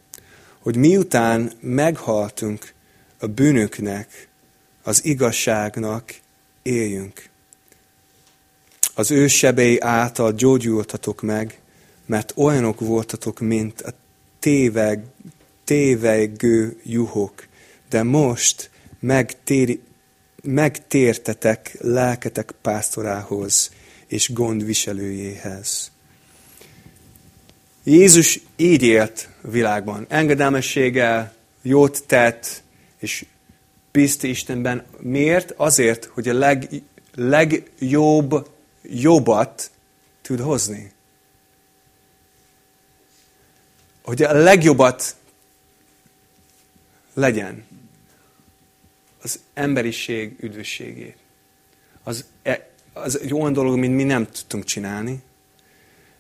hogy miután meghaltunk a bűnöknek, az igazságnak éljünk. Az ő sebei által gyógyultatok meg, mert olyanok voltatok, mint a téveg, tévegő juhok, de most megtéri, megtértetek lelketek pásztorához és gondviselőjéhez. Jézus így élt a világban. Engedelmességgel, jót tett, és bízta Istenben. Miért? Azért, hogy a leg, legjobb jobbat tud hozni. Hogy a legjobbat legyen az emberiség üdvösségét. Az, e, az egy olyan dolog, mint mi nem tudtunk csinálni,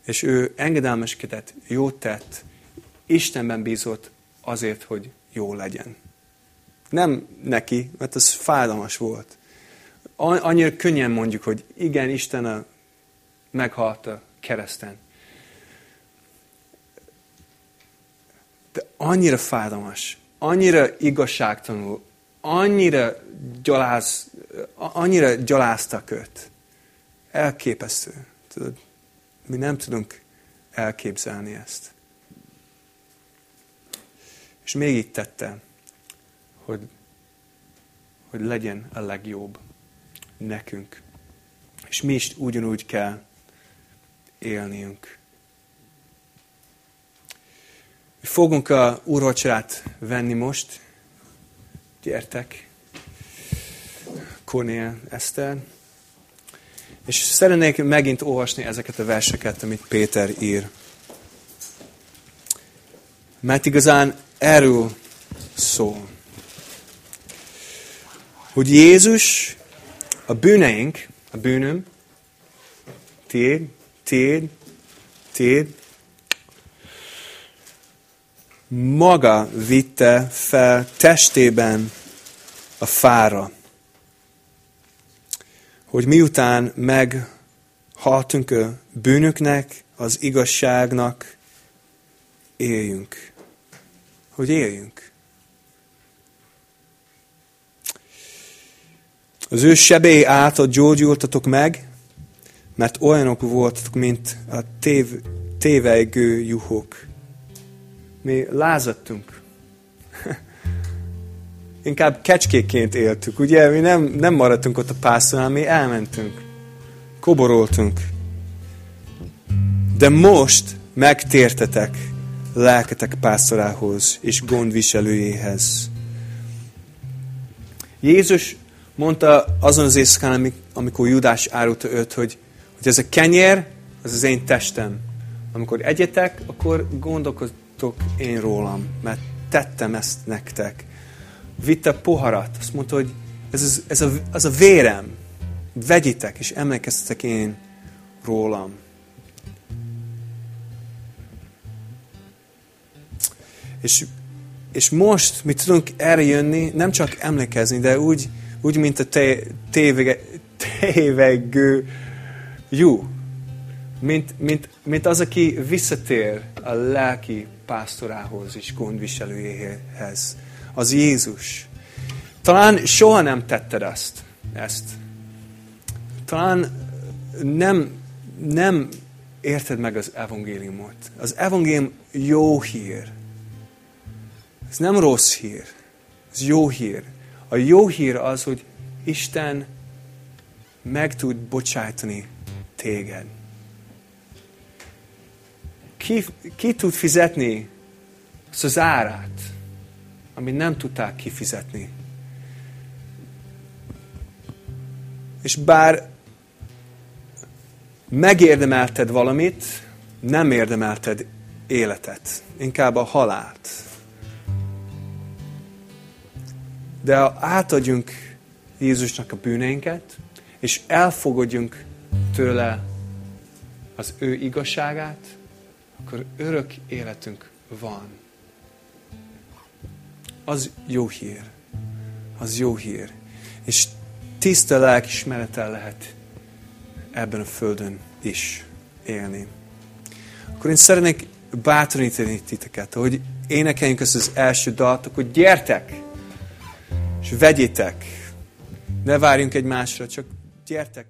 és ő engedelmeskedett, jót tett, Istenben bízott azért, hogy jó legyen. Nem neki, mert az fájdalmas volt. Annyira könnyen mondjuk, hogy igen, Isten a meghalt a kereszten. De annyira fájdalmas, annyira igazságtanul, annyira, gyaláz, annyira gyaláztak őt. Elképesztő. Tudod, mi nem tudunk elképzelni ezt. És még itt tette, hogy, hogy legyen a legjobb nekünk. És mi is ugyanúgy kell élniünk. Fogunk a úrvacsorát venni most, Gyertek. Kornél Eszter. És szeretnék megint olvasni ezeket a verseket, amit Péter ír. Mert igazán erről szól. Hogy Jézus a bűneink, a bűnöm, tiéd, tiéd, tiéd, maga vitte fel testében a fára. Hogy miután meghaltunk a bűnöknek, az igazságnak, éljünk. Hogy éljünk. Az ő sebély által gyógyultatok meg, mert olyanok voltatok, mint a tév, tévejgő juhok mi lázadtunk. inkább kecskéként éltük, ugye? Mi nem, nem maradtunk ott a pásztornál, mi elmentünk. Koboroltunk. De most megtértetek lelketek pásztorához és gondviselőjéhez. Jézus mondta azon az éjszakán, amikor Judás árulta őt, hogy, hogy ez a kenyér, az az én testem. Amikor egyetek, akkor gondolkodtok én rólam, mert tettem ezt nektek. Vitte poharat, azt mondta, hogy ez, ez, ez a, az a vérem, vegyitek, és emlékeztetek én rólam. És, és most mi tudunk erre jönni, nem csak emlékezni, de úgy, úgy mint a te, tévege, tévegő jó. Mint, mint, mint az, aki visszatér a lelki pásztorához és gondviselőjéhez. Az Jézus. Talán soha nem tetted ezt. ezt. Talán nem, nem érted meg az evangéliumot. Az evangélium jó hír. Ez nem rossz hír. Ez jó hír. A jó hír az, hogy Isten meg tud bocsájtani téged. Ki, ki tud fizetni azt az árát, amit nem tudták kifizetni. És bár megérdemelted valamit, nem érdemelted életet, inkább a halált. De átadjunk Jézusnak a bűneinket, és elfogadjunk tőle az ő igazságát, akkor örök életünk van. Az jó hír. Az jó hír. És tiszta lelkismerettel lehet ebben a földön is élni. Akkor én szeretnék bátorítani titeket, hogy énekeljünk ezt az első dalt, akkor gyertek, és vegyétek. Ne várjunk egymásra, csak gyertek,